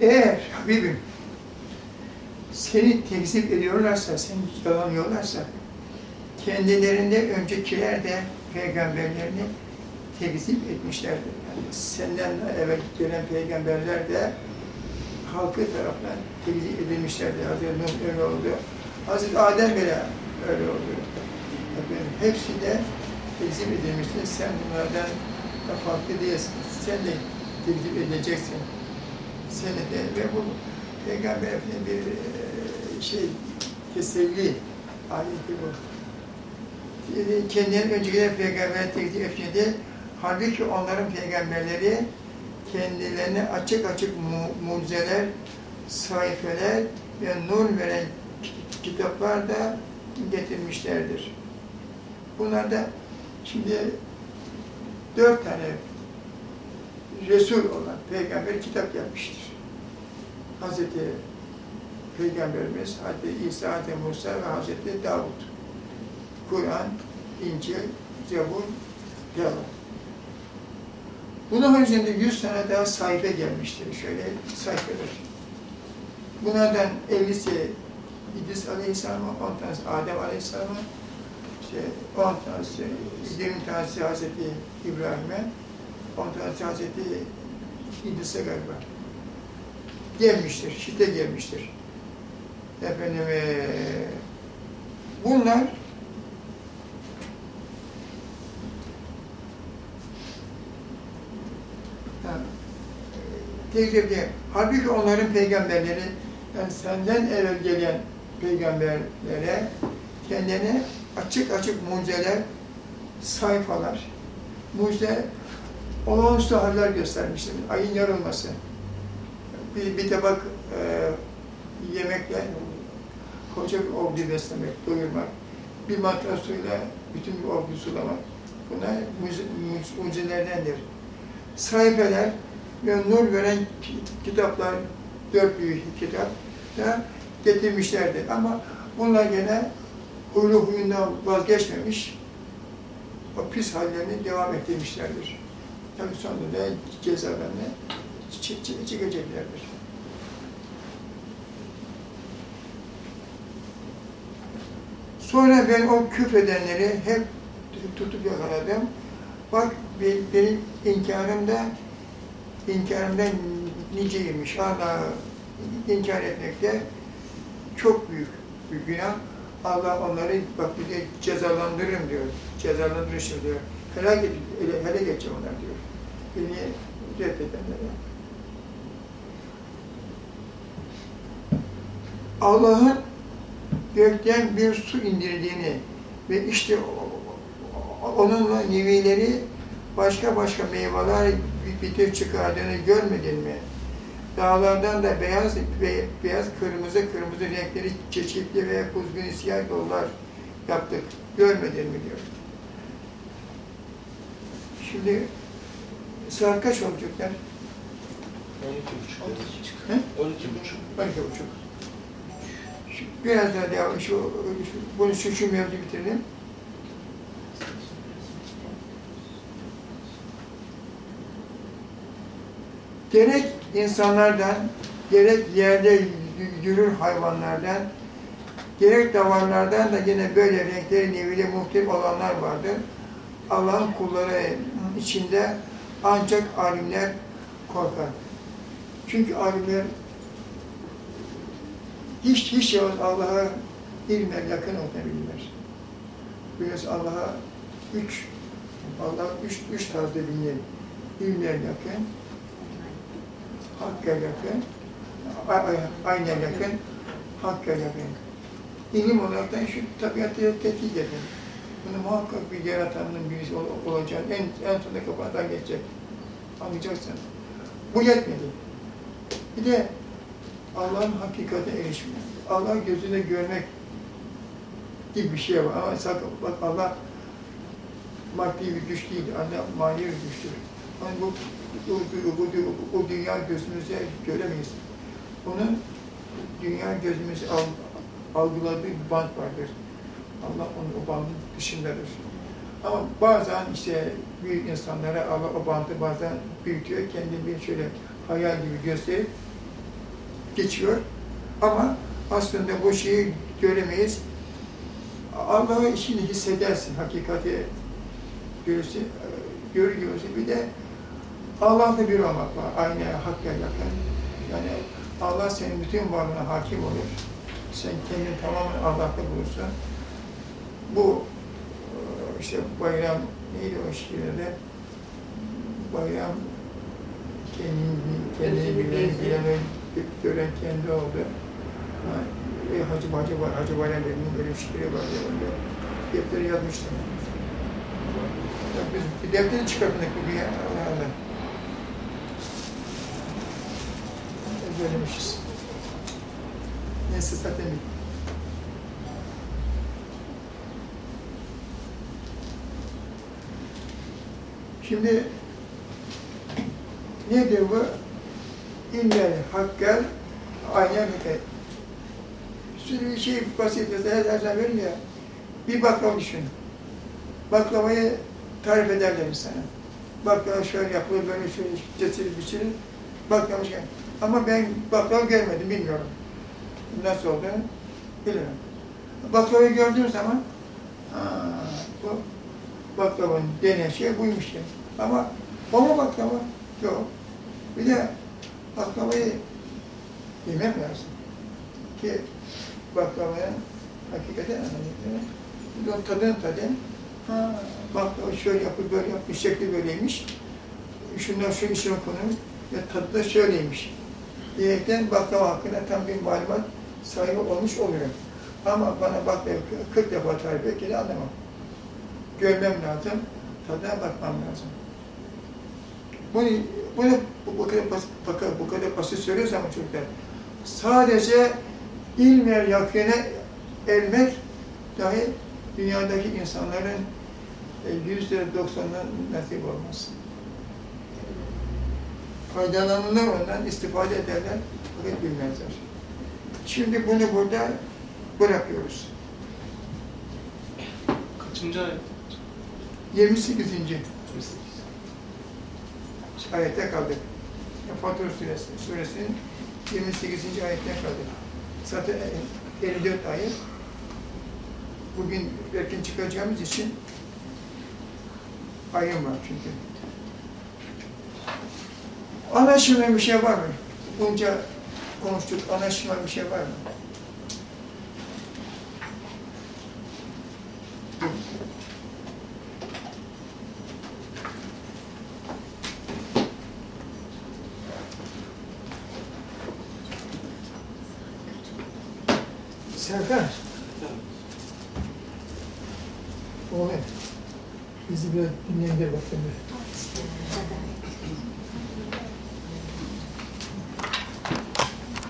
Eğer Habibim seni tekzip ediyorlarsa, seni yalanıyorlarsa kendilerinde öncekiler de peygamberlerini tekzip etmişlerdir. Yani senden evvel gelen peygamberler de halkı tarafından tekzip edilmişlerdir. Hazreti Nuh öyle oldu. Hazreti Adem bile öyle oldu. Efendim, hepsi de tekzip edilmiştir. Sen bunlardan da farklı değilsin. Sen de tekzip edileceksin. Seni de ve bu Peygamber Efendimiz bir e, şey teselli ayeti bu. Kendilerinin öncekiler peygamber tekzip etmedi. Halbuki onların peygamberleri kendilerine açık açık mu mucizeler, sayfeler ve nur veren kitaplar da getirmişlerdir. Bunlar da şimdi dört tane Resul olan peygamber kitap yapmıştır. Hazreti Peygamberimiz, Hazreti İsa, Hazreti Musa ve Hazreti Davud. Kur'an, İncil, Zebur, Yalan. Bunun haricinde 100 tane daha sayfa gelmiştir. Şöyle sayfalar. Bunlardan 50'si İdris Aleyhisselam'a, 10 tanesi Adem Aleyhisselam'a, işte 10 tanesi, 20 tanesi Hazreti İbrahim'e, 10 tanesi Hazreti İdris'e galiba. Gelmiştir, şite gelmiştir. Efendim, bunlar tekzirde. Halbuki onların peygamberleri, yani senden evvel gelen peygamberlere kendine açık açık mucizeler, sayfalar, mucize, olağanüstü haller göstermiştir. Ayın yarılması, bir, bir tabak e, yemekle koca bir ordu beslemek, doyurmak, bir matra suyla bütün bir ordu sulamak. Bunlar mucizelerdendir. Sayfeler, ve nur veren kitaplar, dört büyük kitap da getirmişlerdi. Ama bunlar gene huylu huyundan vazgeçmemiş, o pis hallerini devam ettirmişlerdir. Tabi sonunda cezalarını çekeceklerdir. Sonra ben o küfredenleri hep tutup yakaladım. Bak benim inkarımda inkarından niceymiş. Hala inkar etmekte çok büyük bir günah. Allah onları bak bir de cezalandırırım diyor. Cezalandırırsın diyor. Helak et, hele, hele geçeceğim onlar diyor. Beni reddedenlere. Allah'ın gökten bir su indirdiğini ve işte onunla nevileri başka başka meyveler bitip çıkardığını görmedin mi? Dağlardan da beyaz, beyaz, kırmızı, kırmızı renkleri çeşitli ve kuzgun siyah yollar yaptık. Görmedin mi diyor. Şimdi saat kaç olacaklar? 12 buçuk. 12 buçuk. 12 buçuk. Biraz daha devam, şu, şu, bunu şu, şu mevzu bitirelim. gerek insanlardan, gerek yerde yürür hayvanlardan, gerek davarlardan da yine böyle renkleri nevili muhtelif olanlar vardır. Allah'ın kulları içinde ancak alimler korkar. Çünkü alimler hiç hiç yalnız Allah'a ilmen yakın olabilirler. Biliyorsun Allah'a üç, Allah üç, üç tarzda bilinir. İlmen yakın, Hakka yakın, ayna yakın, Hakka yakın. İlim olarak da şu tabiatı tetkik edin. Bunu muhakkak bir yaratanın birisi ol, olacağını en, en sonunda kafadan geçecek. Anlayacaksın. Bu yetmedi. Bir de Allah'ın hakikate erişmek. Allah gözüne görmek gibi bir şey var. Ama sakın bak Allah maddi bir güç değil, Allah manevi bir güçtür. Yani bu o, o, o, o dünya gözümüzde göremeyiz. Onun dünya gözümüz al, algıladığı bir band vardır. Allah onun o bandın dışındadır. Ama bazen işte büyük insanlara Allah o bandı bazen büyütüyor, kendini şöyle hayal gibi gösterip geçiyor. Ama aslında bu şeyi göremeyiz. Allah'ın işini hissedersin, hakikati görürsün, görüyorsun. Bir de Allah'la bir olmak var, aynı hakka yakın. Yani Allah senin bütün varlığına hakim olur. Sen kendini tamamen Allah'ta bulursun. Bu e, işte bayram neydi o şiirde? Bayram kendini, kendini bilen, bilen, gören kendi oldu. Ha, e, Hacı Bacı var, Hacı Bayram Bey'in böyle bir şiiri var. Öyle. Defteri yazmıştım. Ya biz bir defteri çıkarttık bugün ya. Allah Allah. Ezberlemişiz. Neyse zaten bir Şimdi nedir bu? İnnel hakkel aynen hikayet. Sürü bir şey basit her verim ya. Bir baklava düşün. Baklavayı tarif ederler sana. Baklava şöyle yapılır, böyle şöyle kesilir, biçilir. Baklava şey. Ama ben baklava görmedim, bilmiyorum. Nasıl olduğunu bilirim. Baklavayı gördüğüm zaman, aa, bu baklavanın denen şey buymuş ya. Ama mu baklava? Yok. Bir de baklavayı yemem lazım. Ki baklavaya hakikaten anlayayım. Bir de o tadını tadın. Ha, baklava şöyle yapıp böyle yapmış, şekli böyleymiş. Şundan şu işine konur ve tadı da şöyleymiş. Diyerekten baklava hakkında tam bir malumat sahibi olmuş oluyor. Ama bana baklava 40 defa tarif et, anlamam. Görmem lazım, tadına bakmam lazım. Bunu, bunu bu, bu kadar basit, bu kadar, bu kadar basit söylüyoruz ama çocuklar. Sadece ilmer yakine ermek dahi dünyadaki insanların e, yüzde doksanına nasip olmaz. Faydalanırlar ondan, istifade ederler, fakat bilmezler. Şimdi bunu burada bırakıyoruz. Kaçıncı ayet? 28. ayette kaldık. Fatır suresi, suresinin 28. ayetine kaldık. Zaten 54 ayet. Bugün erken çıkacağımız için ayın var çünkü. Anlaşılmayan bir şey var mı? Bunca konuştuk, anlaşılmayan bir şey var mı? Serkan, oğlum, bizi bir dinleyin bakın bir.